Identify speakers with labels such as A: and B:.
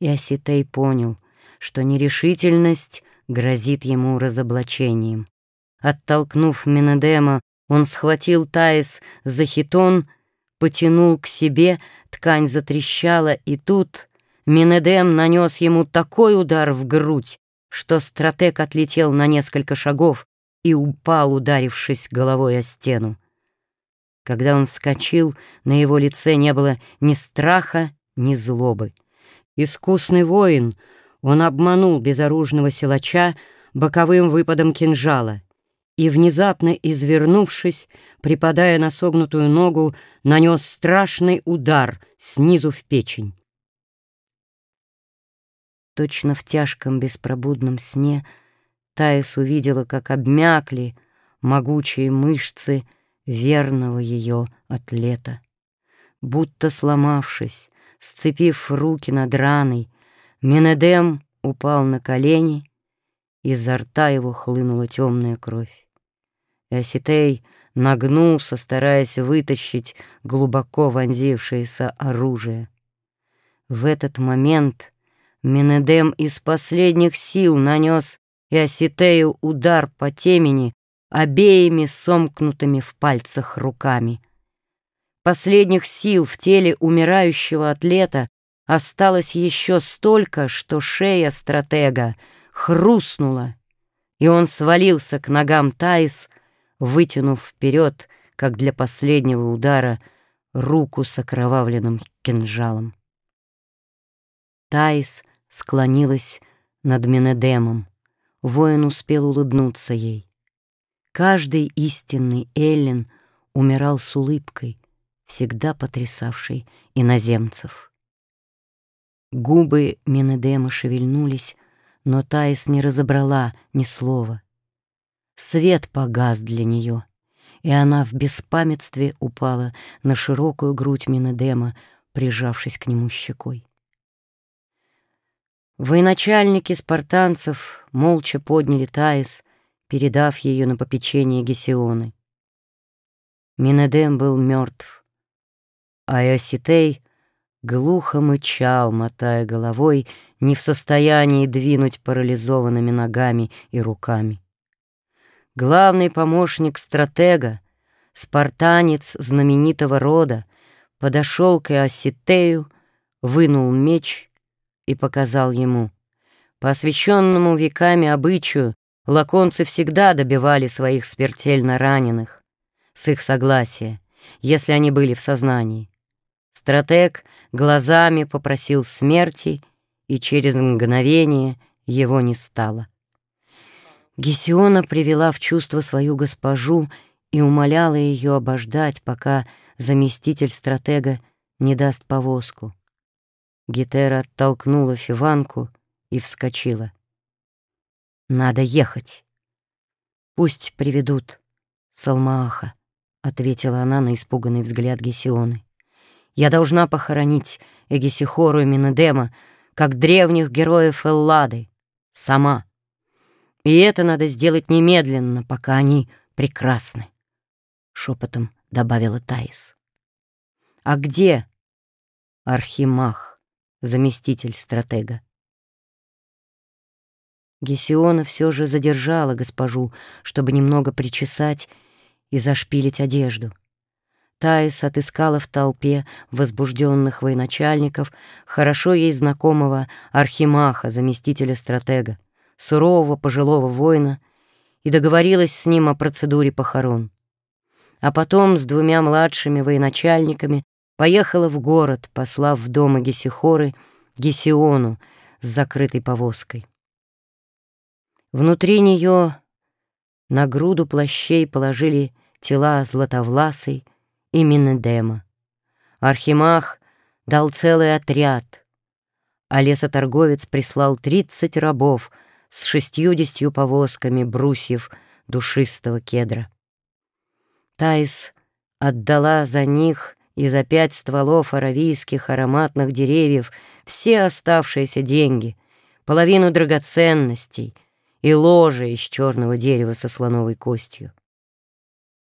A: И Оситей понял, что нерешительность грозит ему разоблачением. Оттолкнув Менедема, он схватил Таис за хитон, потянул к себе, ткань затрещала, и тут Менедем нанес ему такой удар в грудь, что стратег отлетел на несколько шагов и упал, ударившись головой о стену. Когда он вскочил, на его лице не было ни страха, ни злобы. Искусный воин, он обманул безоружного силача боковым выпадом кинжала и, внезапно извернувшись, припадая на согнутую ногу, нанес страшный удар снизу в печень. Точно в тяжком беспробудном сне Таис увидела, как обмякли могучие мышцы верного ее атлета. Будто сломавшись, сцепив руки над раной, Менедем упал на колени, изо рта его хлынула темная кровь. Эситей нагнулся, стараясь вытащить глубоко вонзившееся оружие. В этот момент Менедем из последних сил нанес Иоситею удар по темени обеими сомкнутыми в пальцах руками. Последних сил в теле умирающего атлета осталось еще столько, что шея стратега хрустнула, и он свалился к ногам Таис, вытянув вперед, как для последнего удара, руку с окровавленным кинжалом. Таис — склонилась над Менедемом. Воин успел улыбнуться ей. Каждый истинный Эллен умирал с улыбкой, всегда потрясавшей иноземцев. Губы Менедема шевельнулись, но Таис не разобрала ни слова. Свет погас для нее, и она в беспамятстве упала на широкую грудь Менедема, прижавшись к нему щекой. Военачальники спартанцев молча подняли Таис, передав ее на попечение Гесионы. Минедем был мертв, а Иоситей глухо мычал, мотая головой, не в состоянии двинуть парализованными ногами и руками. Главный помощник стратега, спартанец знаменитого рода, подошел к Иоситею, вынул меч и показал ему. По освященному веками обычаю лаконцы всегда добивали своих смертельно раненых с их согласия, если они были в сознании. Стратег глазами попросил смерти, и через мгновение его не стало. Гесиона привела в чувство свою госпожу и умоляла ее обождать, пока заместитель стратега не даст повозку. Гетера оттолкнула Фиванку и вскочила. «Надо ехать. Пусть приведут Салмааха», — ответила она на испуганный взгляд Гесионы. «Я должна похоронить Эгисихору и Минедема, как древних героев Эллады, сама. И это надо сделать немедленно, пока они прекрасны», — шепотом добавила Таис. «А где Архимах?» заместитель стратега. Гесиона все же задержала госпожу, чтобы немного причесать и зашпилить одежду. Таис отыскала в толпе возбужденных военачальников хорошо ей знакомого Архимаха, заместителя стратега, сурового пожилого воина, и договорилась с ним о процедуре похорон. А потом с двумя младшими военачальниками поехала в город, послав в дом Гесихоры Гесиону с закрытой повозкой. Внутри нее на груду плащей положили тела Златовласой и Минедема. Архимах дал целый отряд, а лесоторговец прислал тридцать рабов с шестьюдесятью повозками брусьев душистого кедра. Таис отдала за них и за пять стволов аравийских ароматных деревьев все оставшиеся деньги, половину драгоценностей и ложе из черного дерева со слоновой костью.